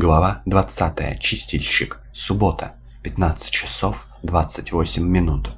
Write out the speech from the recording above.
Глава 20. Чистильщик. Суббота. 15 часов 28 минут.